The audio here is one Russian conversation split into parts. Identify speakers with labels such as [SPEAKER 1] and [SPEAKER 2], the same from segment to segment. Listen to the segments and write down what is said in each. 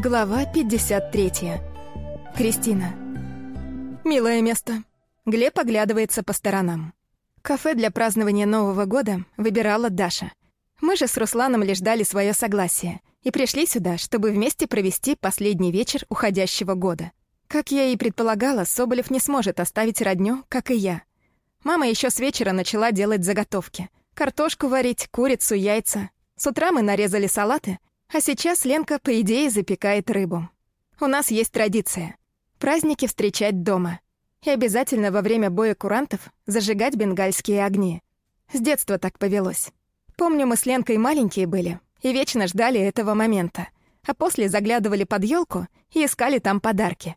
[SPEAKER 1] Глава 53. Кристина. Милое место. Глеб оглядывается по сторонам. Кафе для празднования Нового года выбирала Даша. Мы же с Русланом лишь дали свое согласие и пришли сюда, чтобы вместе провести последний вечер уходящего года. Как я и предполагала, Соболев не сможет оставить родню, как и я. Мама еще с вечера начала делать заготовки. Картошку варить, курицу, яйца. С утра мы нарезали салаты, а сейчас Ленка, по идее, запекает рыбу. У нас есть традиция — праздники встречать дома. И обязательно во время боя курантов зажигать бенгальские огни. С детства так повелось. Помню, мы с Ленкой маленькие были и вечно ждали этого момента, а после заглядывали под елку и искали там подарки.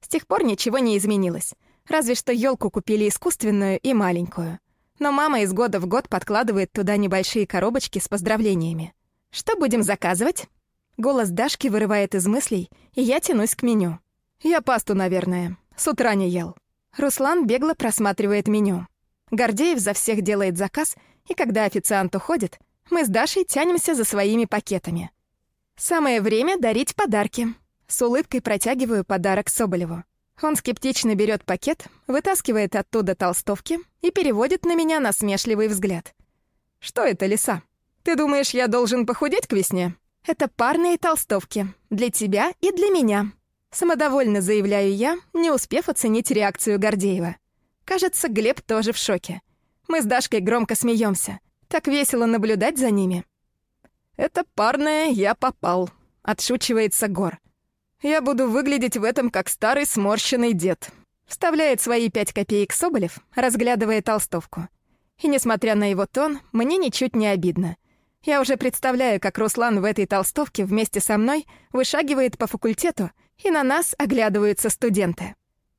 [SPEAKER 1] С тех пор ничего не изменилось, разве что елку купили искусственную и маленькую. Но мама из года в год подкладывает туда небольшие коробочки с поздравлениями. «Что будем заказывать?» Голос Дашки вырывает из мыслей, и я тянусь к меню. «Я пасту, наверное. С утра не ел». Руслан бегло просматривает меню. Гордеев за всех делает заказ, и когда официант уходит, мы с Дашей тянемся за своими пакетами. Самое время дарить подарки. С улыбкой протягиваю подарок Соболеву. Он скептично берет пакет, вытаскивает оттуда толстовки и переводит на меня насмешливый взгляд. «Что это, лиса?» Ты думаешь, я должен похудеть к весне? Это парные толстовки. Для тебя и для меня. Самодовольно заявляю я, не успев оценить реакцию Гордеева. Кажется, Глеб тоже в шоке. Мы с Дашкой громко смеемся. Так весело наблюдать за ними. «Это парное я попал», — отшучивается Гор. «Я буду выглядеть в этом как старый сморщенный дед», — вставляет свои пять копеек Соболев, разглядывая толстовку. И, несмотря на его тон, мне ничуть не обидно — я уже представляю, как Руслан в этой толстовке вместе со мной вышагивает по факультету, и на нас оглядываются студенты.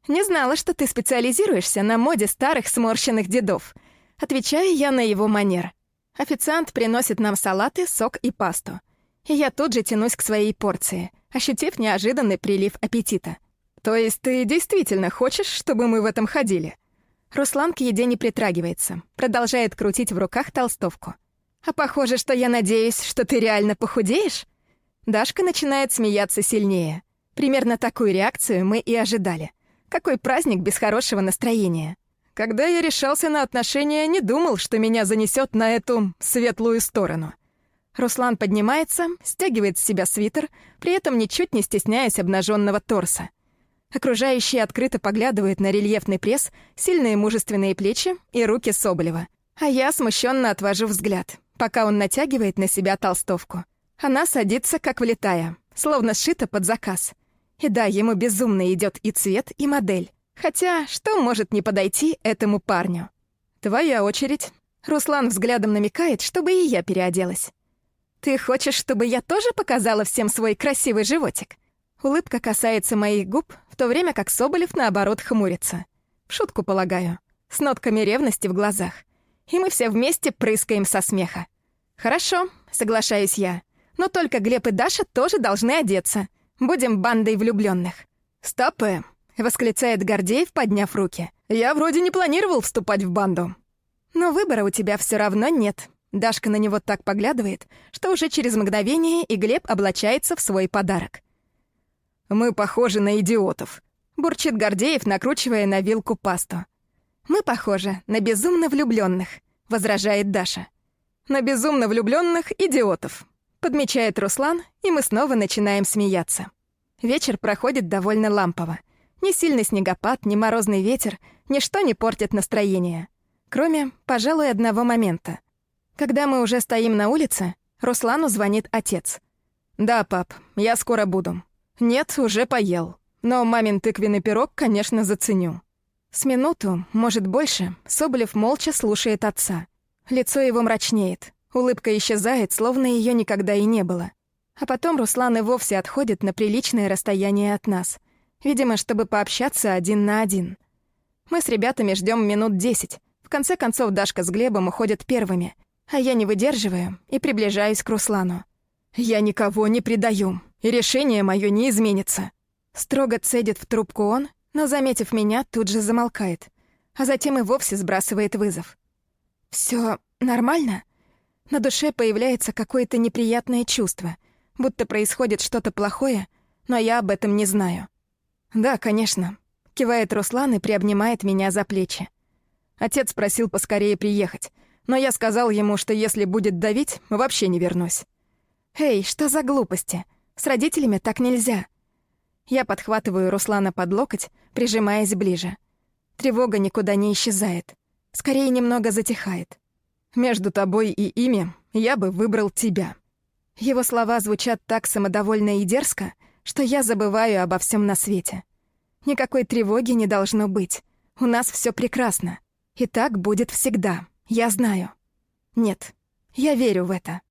[SPEAKER 1] «Не знала, что ты специализируешься на моде старых сморщенных дедов», отвечаю я на его манер. Официант приносит нам салаты, сок и пасту. И я тут же тянусь к своей порции, ощутив неожиданный прилив аппетита. «То есть ты действительно хочешь, чтобы мы в этом ходили?» Руслан к еде не притрагивается, продолжает крутить в руках толстовку. А похоже, что я надеюсь, что ты реально похудеешь? Дашка начинает смеяться сильнее. Примерно такую реакцию мы и ожидали. Какой праздник без хорошего настроения. Когда я решался на отношения, не думал, что меня занесет на эту светлую сторону. Руслан поднимается, стягивает с себя свитер, при этом ничуть не стесняясь обнаженного торса. Окружающие открыто поглядывают на рельефный пресс, сильные мужественные плечи и руки Соболева. А я смущенно отвожу взгляд пока он натягивает на себя толстовку. Она садится, как влетая, словно сшита под заказ. И да, ему безумно идет и цвет, и модель. Хотя, что может не подойти этому парню? «Твоя очередь». Руслан взглядом намекает, чтобы и я переоделась. «Ты хочешь, чтобы я тоже показала всем свой красивый животик?» Улыбка касается моих губ, в то время как Соболев, наоборот, хмурится. В шутку, полагаю, с нотками ревности в глазах и мы все вместе прыскаем со смеха. «Хорошо», — соглашаюсь я. «Но только Глеб и Даша тоже должны одеться. Будем бандой влюбленных. «Стопэ», — восклицает Гордеев, подняв руки. «Я вроде не планировал вступать в банду». «Но выбора у тебя все равно нет». Дашка на него так поглядывает, что уже через мгновение и Глеб облачается в свой подарок. «Мы похожи на идиотов», — бурчит Гордеев, накручивая на вилку пасту. «Мы похожи на безумно влюбленных, возражает Даша. «На безумно влюбленных идиотов», — подмечает Руслан, и мы снова начинаем смеяться. Вечер проходит довольно лампово. Ни сильный снегопад, ни морозный ветер, ничто не портит настроение. Кроме, пожалуй, одного момента. Когда мы уже стоим на улице, Руслану звонит отец. «Да, пап, я скоро буду». «Нет, уже поел. Но мамин тыквенный пирог, конечно, заценю». С минуту, может больше, Соболев молча слушает отца. Лицо его мрачнеет, улыбка исчезает, словно ее никогда и не было. А потом Руслан и вовсе отходит на приличное расстояние от нас, видимо, чтобы пообщаться один на один. Мы с ребятами ждем минут десять. В конце концов Дашка с Глебом уходят первыми, а я не выдерживаю и приближаюсь к Руслану. «Я никого не предаю, и решение мое не изменится», Строго цедит в трубку он, но, заметив меня, тут же замолкает, а затем и вовсе сбрасывает вызов. Все нормально?» На душе появляется какое-то неприятное чувство, будто происходит что-то плохое, но я об этом не знаю. Да, конечно. Кивает Руслан и приобнимает меня за плечи. Отец просил поскорее приехать, но я сказал ему, что если будет давить, вообще не вернусь. Эй, что за глупости? С родителями так нельзя. Я подхватываю Руслана под локоть, прижимаясь ближе. Тревога никуда не исчезает. Скорее, немного затихает. Между тобой и ими я бы выбрал тебя. Его слова звучат так самодовольно и дерзко, что я забываю обо всем на свете. Никакой тревоги не должно быть. У нас все прекрасно. И так будет всегда. Я знаю. Нет, я верю в это.